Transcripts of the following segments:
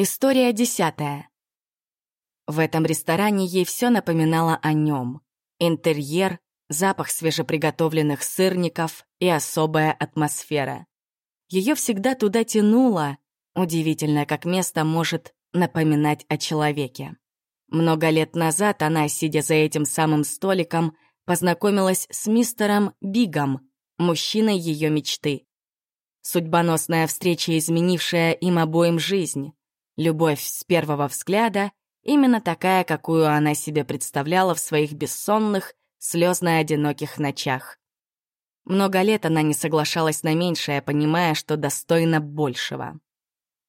История десятая. В этом ресторане ей все напоминало о нем. Интерьер, запах свежеприготовленных сырников и особая атмосфера. Ее всегда туда тянуло. Удивительно, как место может напоминать о человеке. Много лет назад она, сидя за этим самым столиком, познакомилась с мистером Бигом, мужчиной ее мечты. Судьбоносная встреча, изменившая им обоим жизнь. Любовь с первого взгляда, именно такая, какую она себе представляла в своих бессонных, слезно-одиноких ночах. Много лет она не соглашалась на меньшее, понимая, что достойна большего.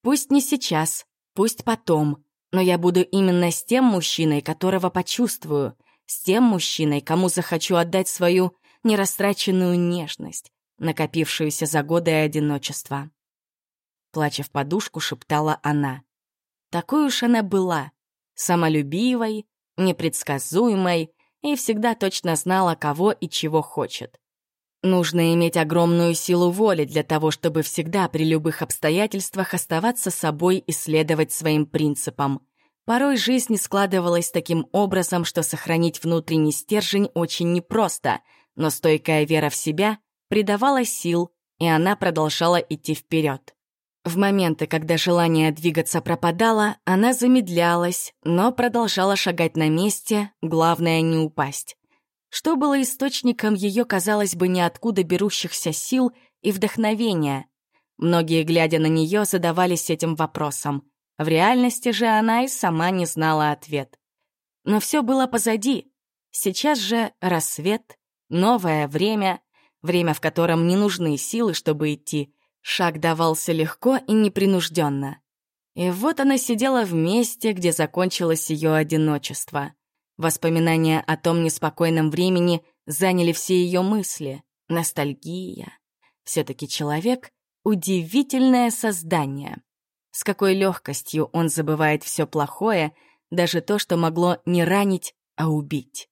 Пусть не сейчас, пусть потом, но я буду именно с тем мужчиной, которого почувствую, с тем мужчиной, кому захочу отдать свою нерастраченную нежность, накопившуюся за годы одиночества. Плача в подушку, шептала она. Такой уж она была, самолюбивой, непредсказуемой и всегда точно знала, кого и чего хочет. Нужно иметь огромную силу воли для того, чтобы всегда при любых обстоятельствах оставаться собой и следовать своим принципам. Порой жизнь складывалась таким образом, что сохранить внутренний стержень очень непросто, но стойкая вера в себя придавала сил, и она продолжала идти вперед. В моменты, когда желание двигаться пропадало, она замедлялась, но продолжала шагать на месте, главное — не упасть. Что было источником ее, казалось бы, ниоткуда берущихся сил и вдохновения? Многие, глядя на нее, задавались этим вопросом. В реальности же она и сама не знала ответ. Но все было позади. Сейчас же рассвет, новое время, время, в котором не нужны силы, чтобы идти. Шаг давался легко и непринужденно. И вот она сидела в месте, где закончилось ее одиночество. Воспоминания о том неспокойном времени заняли все ее мысли. Ностальгия. Все-таки человек — удивительное создание. С какой легкостью он забывает все плохое, даже то, что могло не ранить, а убить.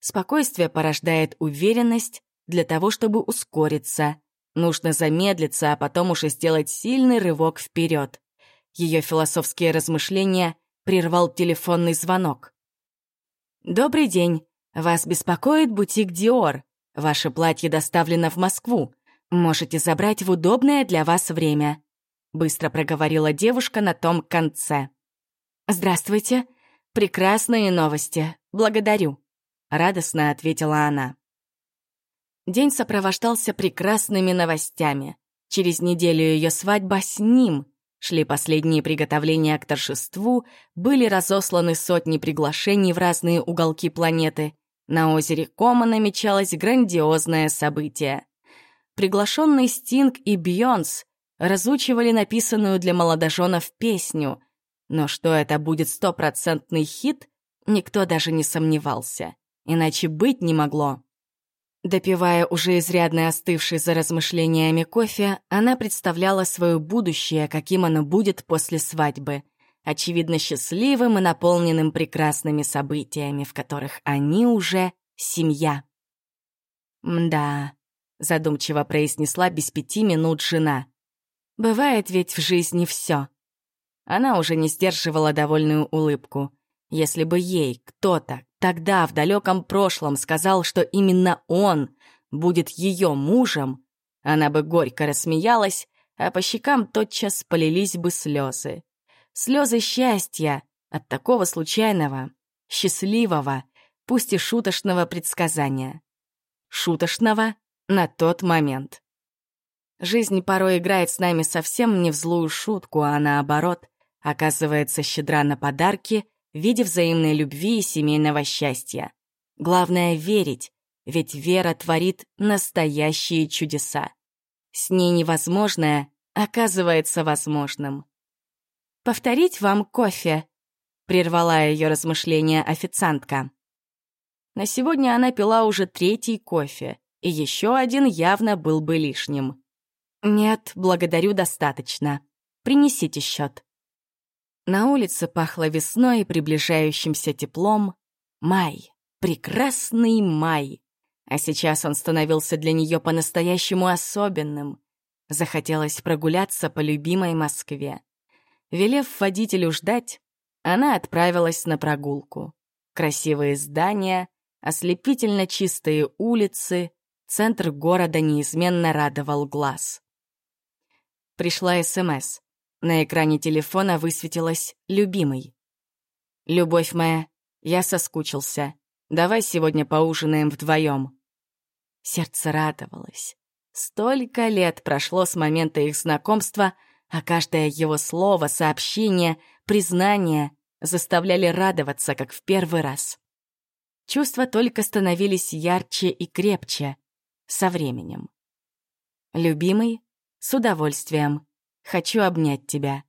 Спокойствие порождает уверенность для того, чтобы ускориться. Нужно замедлиться, а потом уже сделать сильный рывок вперед. Ее философские размышления прервал телефонный звонок. «Добрый день. Вас беспокоит бутик Диор. Ваше платье доставлено в Москву. Можете забрать в удобное для вас время», — быстро проговорила девушка на том конце. «Здравствуйте. Прекрасные новости. Благодарю», — радостно ответила она. День сопровождался прекрасными новостями. Через неделю ее свадьба с ним — Шли последние приготовления к торжеству, были разосланы сотни приглашений в разные уголки планеты. На озере Кома намечалось грандиозное событие. Приглашенный Стинг и Бьонс разучивали написанную для молодоженов песню, но что это будет стопроцентный хит, никто даже не сомневался. Иначе быть не могло. Допивая уже изрядно остывший за размышлениями кофе, она представляла свое будущее, каким оно будет после свадьбы. Очевидно, счастливым и наполненным прекрасными событиями, в которых они уже семья. «Мда», — задумчиво произнесла без пяти минут жена. «Бывает ведь в жизни все. Она уже не сдерживала довольную улыбку. Если бы ей кто-то, тогда, в далеком прошлом, сказал, что именно он будет ее мужем, она бы горько рассмеялась, а по щекам тотчас полились бы слезы. Слезы счастья от такого случайного, счастливого, пусть и шуточного предсказания. Шуточного на тот момент. Жизнь порой играет с нами совсем не в злую шутку, а наоборот, оказывается щедра на подарки в виде взаимной любви и семейного счастья. Главное — верить, ведь вера творит настоящие чудеса. С ней невозможное оказывается возможным. «Повторить вам кофе?» — прервала ее размышления официантка. На сегодня она пила уже третий кофе, и еще один явно был бы лишним. «Нет, благодарю, достаточно. Принесите счет». На улице пахло весной и приближающимся теплом. Май. Прекрасный май. А сейчас он становился для нее по-настоящему особенным. Захотелось прогуляться по любимой Москве. Велев водителю ждать, она отправилась на прогулку. Красивые здания, ослепительно чистые улицы, центр города неизменно радовал глаз. Пришла СМС. На экране телефона высветилась «Любимый». «Любовь моя, я соскучился. Давай сегодня поужинаем вдвоем. Сердце радовалось. Столько лет прошло с момента их знакомства, а каждое его слово, сообщение, признание заставляли радоваться, как в первый раз. Чувства только становились ярче и крепче со временем. «Любимый, с удовольствием. Хочу обнять тебя».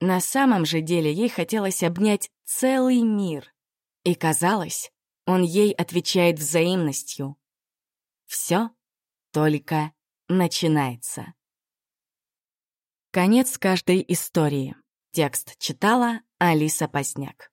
На самом же деле ей хотелось обнять целый мир. И казалось, он ей отвечает взаимностью. Все только начинается. Конец каждой истории. Текст читала Алиса Поздняк.